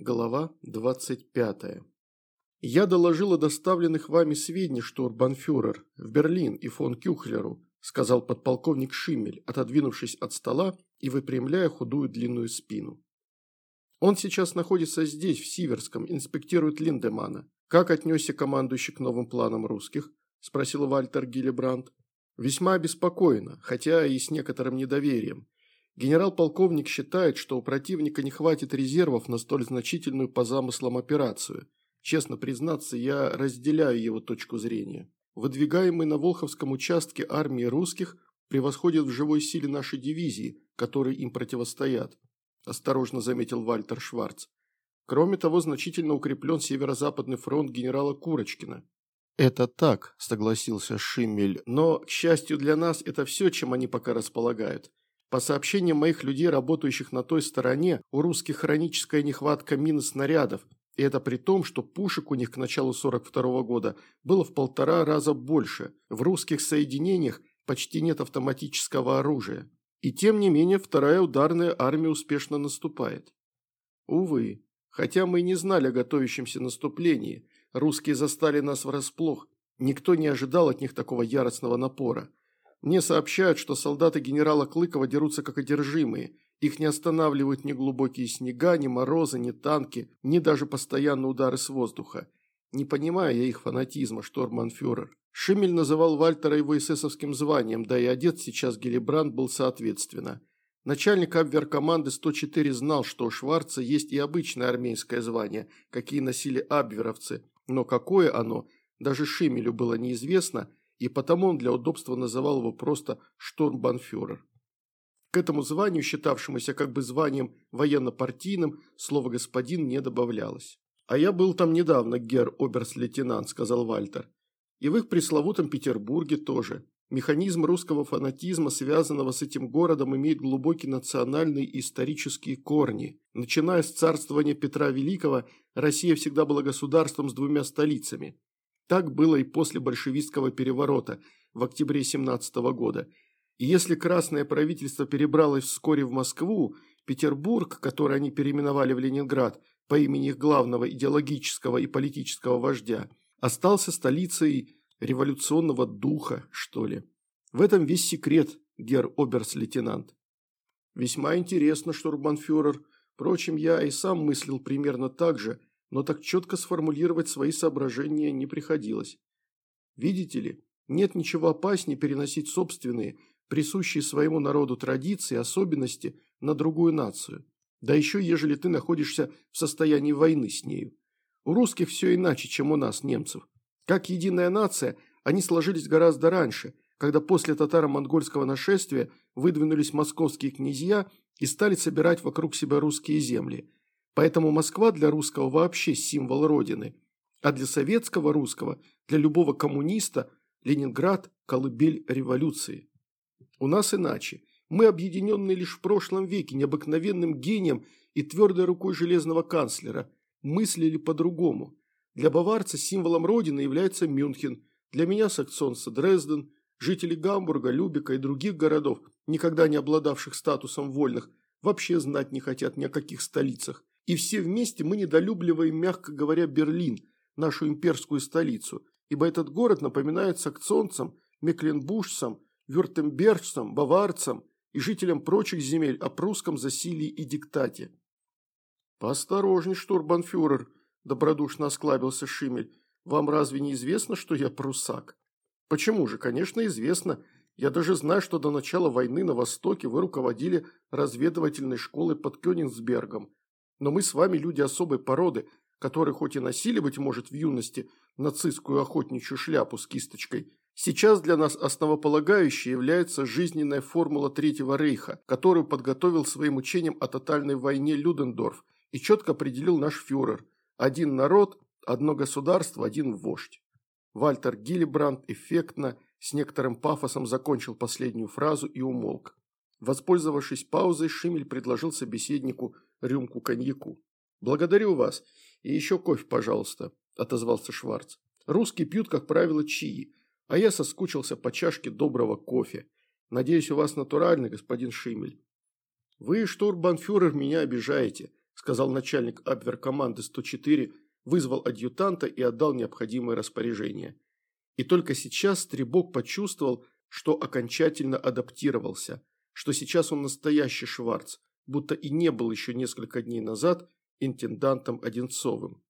Глава 25. «Я доложил о доставленных вами сведениях, штурбанфюрер, в Берлин и фон Кюхлеру», сказал подполковник Шиммель, отодвинувшись от стола и выпрямляя худую длинную спину. «Он сейчас находится здесь, в Сиверском, инспектирует Линдемана. Как отнесся командующий к новым планам русских?» – спросил Вальтер Гиллибранд. «Весьма обеспокоена, хотя и с некоторым недоверием. Генерал-полковник считает, что у противника не хватит резервов на столь значительную по замыслам операцию. Честно признаться, я разделяю его точку зрения. Выдвигаемый на Волховском участке армии русских превосходит в живой силе наши дивизии, которые им противостоят, осторожно заметил Вальтер Шварц. Кроме того, значительно укреплен северо-западный фронт генерала Курочкина. «Это так», – согласился Шиммель, – «но, к счастью для нас, это все, чем они пока располагают. По сообщениям моих людей, работающих на той стороне, у русских хроническая нехватка мин и снарядов, и это при том, что пушек у них к началу 42 -го года было в полтора раза больше. В русских соединениях почти нет автоматического оружия. И тем не менее вторая ударная армия успешно наступает. Увы, хотя мы и не знали о готовящемся наступлении, русские застали нас врасплох, никто не ожидал от них такого яростного напора. Мне сообщают, что солдаты генерала Клыкова дерутся как одержимые. Их не останавливают ни глубокие снега, ни морозы, ни танки, ни даже постоянные удары с воздуха. Не понимаю я их фанатизма, шторманфюрер. Шимель называл Вальтера его эсэсовским званием, да и одет сейчас Гелибранд был соответственно. Начальник Абвер-команды 104 знал, что у Шварца есть и обычное армейское звание, какие носили абверовцы, но какое оно, даже Шимелю было неизвестно – и потому он для удобства называл его просто штурмбанфюрер. К этому званию, считавшемуся как бы званием военно-партийным, слово «господин» не добавлялось. «А я был там недавно, гер оберст-лейтенант», – сказал Вальтер. «И в их пресловутом Петербурге тоже. Механизм русского фанатизма, связанного с этим городом, имеет глубокие национальные и исторические корни. Начиная с царствования Петра Великого, Россия всегда была государством с двумя столицами. Так было и после большевистского переворота в октябре 17 года. И если Красное правительство перебралось вскоре в Москву, Петербург, который они переименовали в Ленинград по имени их главного идеологического и политического вождя, остался столицей революционного духа, что ли. В этом весь секрет, гер оберс-лейтенант. Весьма интересно, штурбанфюрер. Впрочем, я и сам мыслил примерно так же, но так четко сформулировать свои соображения не приходилось. Видите ли, нет ничего опаснее переносить собственные, присущие своему народу традиции, особенности на другую нацию. Да еще ежели ты находишься в состоянии войны с нею. У русских все иначе, чем у нас, немцев. Как единая нация, они сложились гораздо раньше, когда после татаро-монгольского нашествия выдвинулись московские князья и стали собирать вокруг себя русские земли – Поэтому Москва для русского вообще символ родины, а для советского русского, для любого коммуниста, Ленинград – колыбель революции. У нас иначе. Мы объединенные лишь в прошлом веке необыкновенным гением и твердой рукой железного канцлера, мыслили по-другому. Для баварца символом родины является Мюнхен, для меня саксонца Дрезден, жители Гамбурга, Любека и других городов, никогда не обладавших статусом вольных, вообще знать не хотят ни о каких столицах. И все вместе мы недолюбливаем, мягко говоря, Берлин, нашу имперскую столицу, ибо этот город напоминает саксонцам, мекленбушцам, вюртембержцам, баварцам и жителям прочих земель о прусском засилии и диктате. «Поосторожней, штурбанфюрер», – добродушно осклабился Шимель. «Вам разве не известно, что я прусак?» «Почему же? Конечно, известно. Я даже знаю, что до начала войны на Востоке вы руководили разведывательной школой под Кёнигсбергом. Но мы с вами люди особой породы, которые хоть и носили, быть может, в юности нацистскую охотничью шляпу с кисточкой, сейчас для нас основополагающей является жизненная формула Третьего Рейха, которую подготовил своим учением о тотальной войне Людендорф и четко определил наш фюрер – один народ, одно государство, один вождь. Вальтер Гиллибранд эффектно, с некоторым пафосом закончил последнюю фразу и умолк. Воспользовавшись паузой, Шимель предложил собеседнику рюмку коньяку. «Благодарю вас. И еще кофе, пожалуйста», – отозвался Шварц. «Русские пьют, как правило, чаи, а я соскучился по чашке доброго кофе. Надеюсь, у вас натуральный, господин Шимель». «Вы, штурбанфюрер, меня обижаете», – сказал начальник Абвер-команды 104, вызвал адъютанта и отдал необходимое распоряжение. И только сейчас Стребок почувствовал, что окончательно адаптировался, что сейчас он настоящий Шварц, будто и не был еще несколько дней назад интендантом Одинцовым.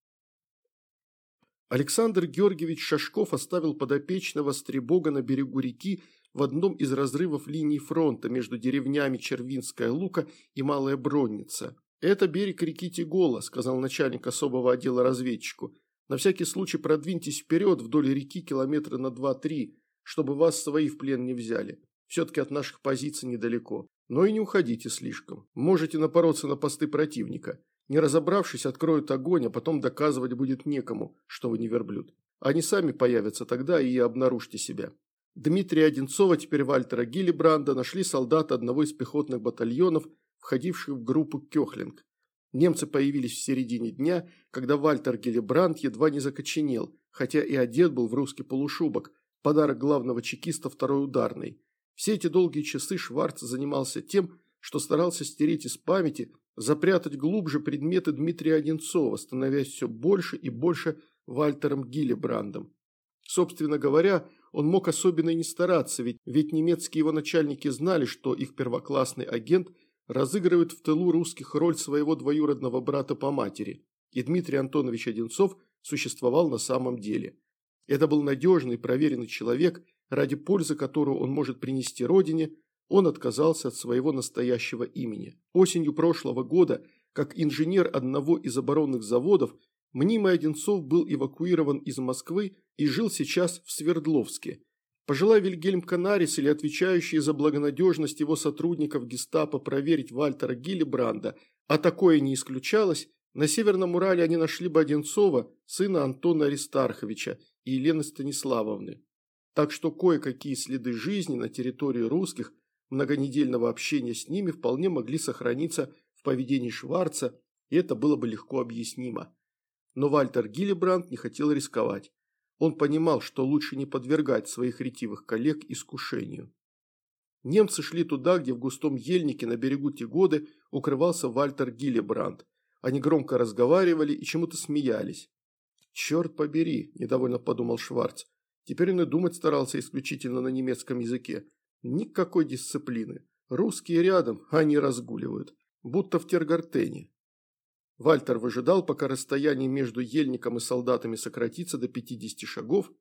Александр Георгиевич Шашков оставил подопечного Стребога на берегу реки в одном из разрывов линии фронта между деревнями Червинская Лука и Малая Бронница. «Это берег реки Тигола», – сказал начальник особого отдела разведчику. «На всякий случай продвиньтесь вперед вдоль реки километра на 2-3, чтобы вас свои в плен не взяли. Все-таки от наших позиций недалеко. Но и не уходите слишком. Можете напороться на посты противника. Не разобравшись, откроют огонь, а потом доказывать будет некому, что вы не верблюд. Они сами появятся тогда и обнаружьте себя. Дмитрия Одинцова, теперь Вальтера Гиллибранда, нашли солдаты одного из пехотных батальонов, входивших в группу Кёхлинг. Немцы появились в середине дня, когда Вальтер Гиллибранд едва не закоченел, хотя и одет был в русский полушубок, подарок главного чекиста второй ударной. Все эти долгие часы Шварц занимался тем, что старался стереть из памяти запрятать глубже предметы Дмитрия Одинцова, становясь все больше и больше Вальтером Гиллибрандом. Собственно говоря, он мог особенно и не стараться, ведь, ведь немецкие его начальники знали, что их первоклассный агент разыгрывает в тылу русских роль своего двоюродного брата по матери, и Дмитрий Антонович Одинцов существовал на самом деле. Это был надежный, проверенный человек, ради пользы которого он может принести родине – он отказался от своего настоящего имени. Осенью прошлого года, как инженер одного из оборонных заводов, мнимый Одинцов был эвакуирован из Москвы и жил сейчас в Свердловске. Пожелая Вильгельм Канарис или отвечающий за благонадежность его сотрудников гестапо проверить Вальтера Гиллибранда, а такое не исключалось, на Северном Урале они нашли бы Одинцова, сына Антона Аристарховича и Елены Станиславовны. Так что кое-какие следы жизни на территории русских многонедельного общения с ними вполне могли сохраниться в поведении Шварца, и это было бы легко объяснимо. Но Вальтер Гиллибранд не хотел рисковать. Он понимал, что лучше не подвергать своих ретивых коллег искушению. Немцы шли туда, где в густом ельнике на берегу Тигоды укрывался Вальтер Гиллибранд. Они громко разговаривали и чему-то смеялись. «Черт побери», – недовольно подумал Шварц. Теперь он и думать старался исключительно на немецком языке. Никакой дисциплины. Русские рядом, а они разгуливают. Будто в Тергартене. Вальтер выжидал, пока расстояние между ельником и солдатами сократится до 50 шагов.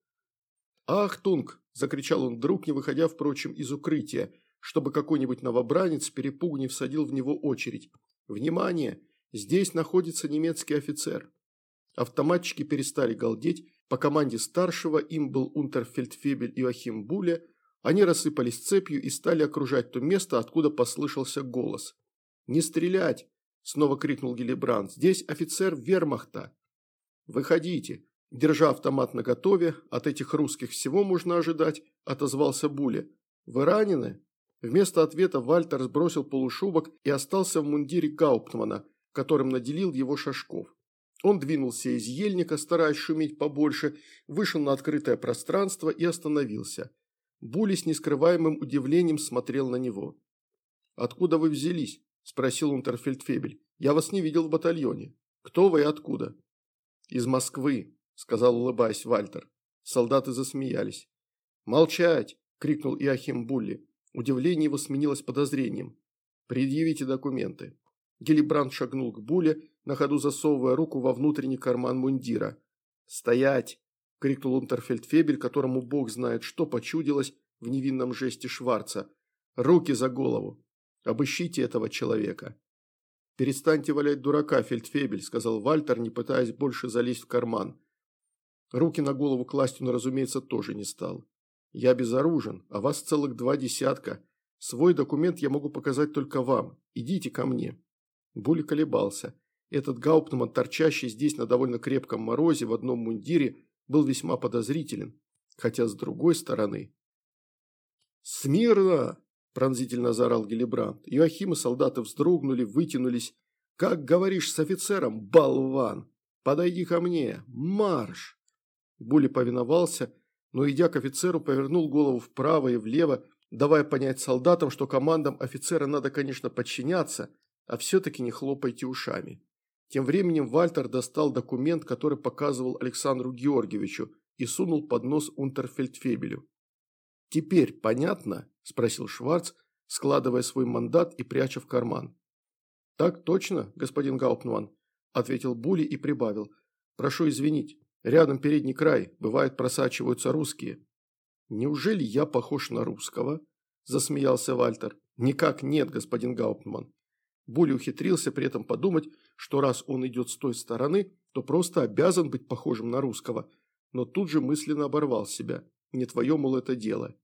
«Ахтунг!» – закричал он вдруг, не выходя, впрочем, из укрытия, чтобы какой-нибудь новобранец с перепугу не всадил в него очередь. «Внимание! Здесь находится немецкий офицер!» Автоматчики перестали галдеть, по команде старшего им был унтерфельдфебель Иоахим Буля – они рассыпались цепью и стали окружать то место, откуда послышался голос. «Не стрелять!» – снова крикнул Гелибранд. «Здесь офицер вермахта!» «Выходите!» Держа автомат наготове, от этих русских всего можно ожидать, отозвался Буля. «Вы ранены?» Вместо ответа Вальтер сбросил полушубок и остался в мундире Гауптмана, которым наделил его Шашков. Он двинулся из ельника, стараясь шуметь побольше, вышел на открытое пространство и остановился. Були с нескрываемым удивлением смотрел на него. «Откуда вы взялись?» – спросил Унтерфельдфебель. «Я вас не видел в батальоне. Кто вы и откуда?» «Из Москвы», – сказал, улыбаясь Вальтер. Солдаты засмеялись. «Молчать!» – крикнул Иохим Булли. Удивление его сменилось подозрением. «Предъявите документы». Гелибранд шагнул к Буле, на ходу засовывая руку во внутренний карман мундира. «Стоять!» – крикнул Унтерфельдфебель, которому бог знает что почудилось в невинном жесте Шварца. «Руки за голову! Обыщите этого человека!» «Перестаньте валять дурака, Фельдфебель», – сказал Вальтер, не пытаясь больше залезть в карман. Руки на голову класть он, разумеется, тоже не стал. «Я безоружен, а вас целых два десятка. Свой документ я могу показать только вам. Идите ко мне». Були колебался. Этот гауптман, торчащий здесь на довольно крепком морозе в одном мундире, был весьма подозрителен, хотя с другой стороны... «Смирно!» – пронзительно заорал Гелибранд. Иоахим и солдаты вздрогнули, вытянулись. «Как говоришь с офицером, болван? Подойди ко мне! Марш!» Були повиновался, но, идя к офицеру, повернул голову вправо и влево, давая понять солдатам, что командам офицера надо, конечно, подчиняться, а все-таки не хлопайте ушами. Тем временем Вальтер достал документ, который показывал Александру Георгиевичу, и сунул под нос Унтерфельдфебелю. «Теперь понятно?» – спросил Шварц, складывая свой мандат и пряча в карман. «Так точно, господин Гауптман», – ответил Були и прибавил. «Прошу извинить, рядом передний край, бывает просачиваются русские». «Неужели я похож на русского?» – засмеялся Вальтер. «Никак нет, господин Гауптман». Були ухитрился при этом подумать, что раз он идет с той стороны, то просто обязан быть похожим на русского, но тут же мысленно оборвал себя. Не твое, мол, это дело.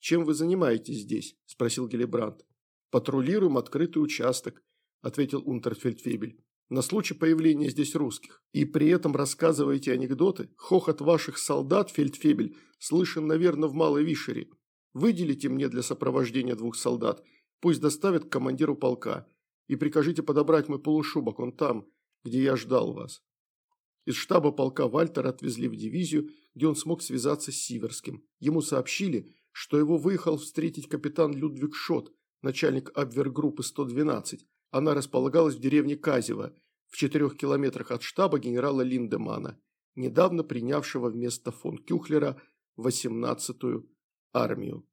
«Чем вы занимаетесь здесь?» – спросил Гелебранд. «Патрулируем открытый участок», – ответил Унтерфельдфебель. «На случай появления здесь русских. И при этом рассказываете анекдоты? Хохот ваших солдат, Фельдфебель, слышен, наверное, в Малой Вишере. Выделите мне для сопровождения двух солдат. Пусть доставят к командиру полка. И прикажите подобрать мой полушубок, он там, где я ждал вас». Из штаба полка Вальтера отвезли в дивизию, где он смог связаться с Сиверским. Ему сообщили, что его выехал встретить капитан Людвиг Шот, начальник Абвергруппы 112. Она располагалась в деревне Казево, в четырех километрах от штаба генерала Линдемана, недавно принявшего вместо фон Кюхлера 18-ю армию.